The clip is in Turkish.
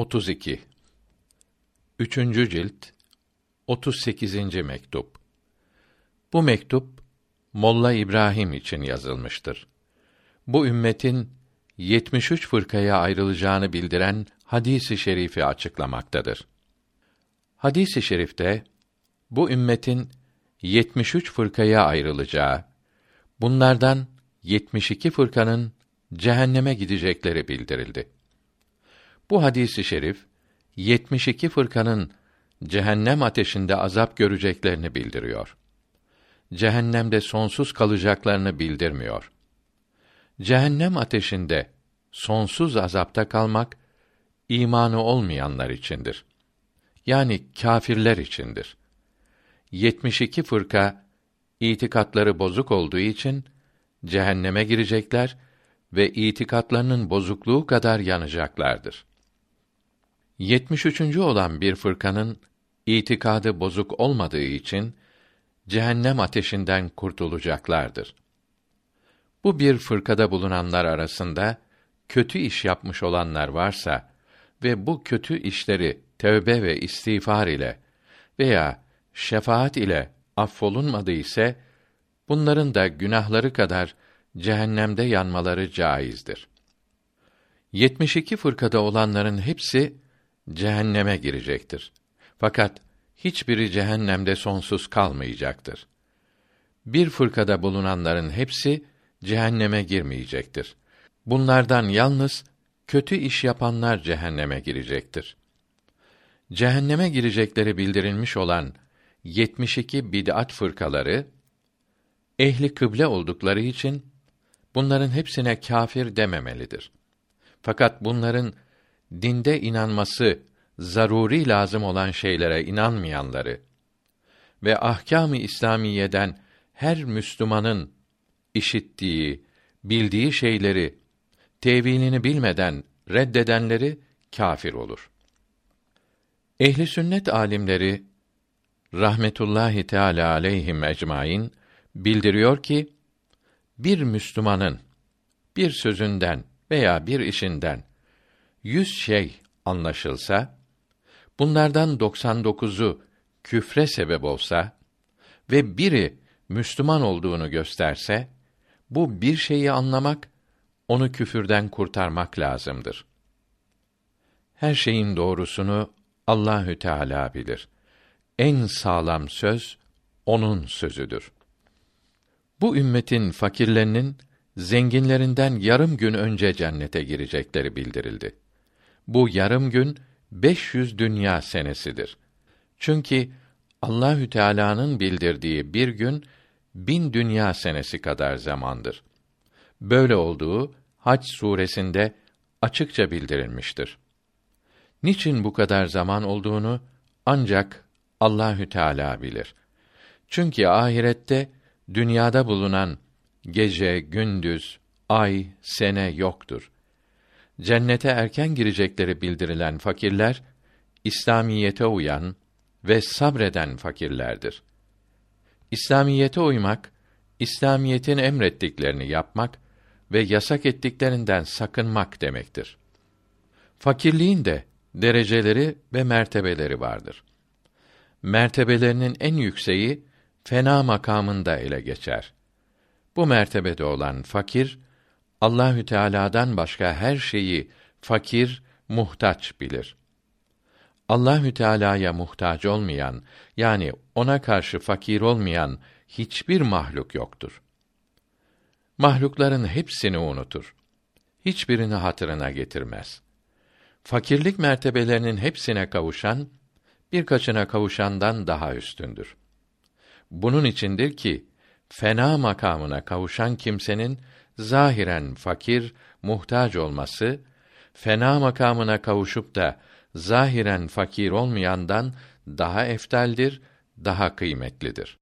32 Üçüncü cilt 38. mektup Bu mektup Molla İbrahim için yazılmıştır. Bu ümmetin 73 fırkaya ayrılacağını bildiren hadisi şerifi açıklamaktadır. Hadisi şerifte bu ümmetin 73 fırkaya ayrılacağı, bunlardan 72 fırkanın cehenneme gidecekleri bildirildi. Bu hadisi şerif 72 fırkanın cehennem ateşinde azap göreceklerini bildiriyor. Cehennemde sonsuz kalacaklarını bildirmiyor. Cehennem ateşinde sonsuz azapta kalmak imanı olmayanlar içindir. Yani kâfirler içindir. 72 fırka itikatları bozuk olduğu için cehenneme girecekler ve itikatlarının bozukluğu kadar yanacaklardır. 73. olan bir fırkanın itikadı bozuk olmadığı için cehennem ateşinden kurtulacaklardır. Bu bir fırkada bulunanlar arasında kötü iş yapmış olanlar varsa ve bu kötü işleri tövbe ve istiğfar ile veya şefaat ile affolunmadı ise bunların da günahları kadar cehennemde yanmaları caizdir. 72 fırkada olanların hepsi cehenneme girecektir. Fakat hiçbiri cehennemde sonsuz kalmayacaktır. Bir fırkada bulunanların hepsi cehenneme girmeyecektir. Bunlardan yalnız kötü iş yapanlar cehenneme girecektir. Cehenneme girecekleri bildirilmiş olan 72 bid'at fırkaları ehli kıble oldukları için bunların hepsine kâfir dememelidir. Fakat bunların dinde inanması zaruri lazım olan şeylere inanmayanları ve ahkâm-ı İslamiyeden her Müslümanın işittiği, bildiği şeyleri tevilini bilmeden reddedenleri kâfir olur. Ehli sünnet alimleri rahmetullahi teala aleyhim ecmaîn bildiriyor ki bir Müslümanın bir sözünden veya bir işinden yüz şey anlaşılsa, bunlardan 99'u küfre sebep olsa ve biri Müslüman olduğunu gösterse, bu bir şeyi anlamak, onu küfürden kurtarmak lazımdır. Her şeyin doğrusunu Allahü Teala bilir. En sağlam söz onun sözüdür. Bu ümmetin fakirlerinin zenginlerinden yarım gün önce cennete girecekleri bildirildi. Bu yarım gün 500 dünya senesidir. Çünkü Allahü Teala'nın bildirdiği bir gün bin dünya senesi kadar zamandır. Böyle olduğu Hac suresinde açıkça bildirilmiştir. Niçin bu kadar zaman olduğunu ancak Allahü Teala bilir. Çünkü ahirette dünyada bulunan gece, gündüz, ay, sene yoktur. Cennete erken girecekleri bildirilen fakirler İslamiyete uyan ve sabreden fakirlerdir. İslamiyete uymak, İslamiyetin emrettiklerini yapmak ve yasak ettiklerinden sakınmak demektir. Fakirliğin de dereceleri ve mertebeleri vardır. Mertebelerinin en yükseği fena makamında ele geçer. Bu mertebede olan fakir Allahü Teala'dan başka her şeyi fakir, muhtaç bilir. Allahü Teala'ya muhtaç olmayan yani ona karşı fakir olmayan hiçbir mahluk yoktur. Mahlukların hepsini unutur. Hiçbirini hatırına getirmez. Fakirlik mertebelerinin hepsine kavuşan birkaçına kavuşandan daha üstündür. Bunun içindir ki fena makamına kavuşan kimsenin zahiren fakir, muhtaç olması fena makamına kavuşup da zahiren fakir olmayandan daha eftaldir, daha kıymetlidir.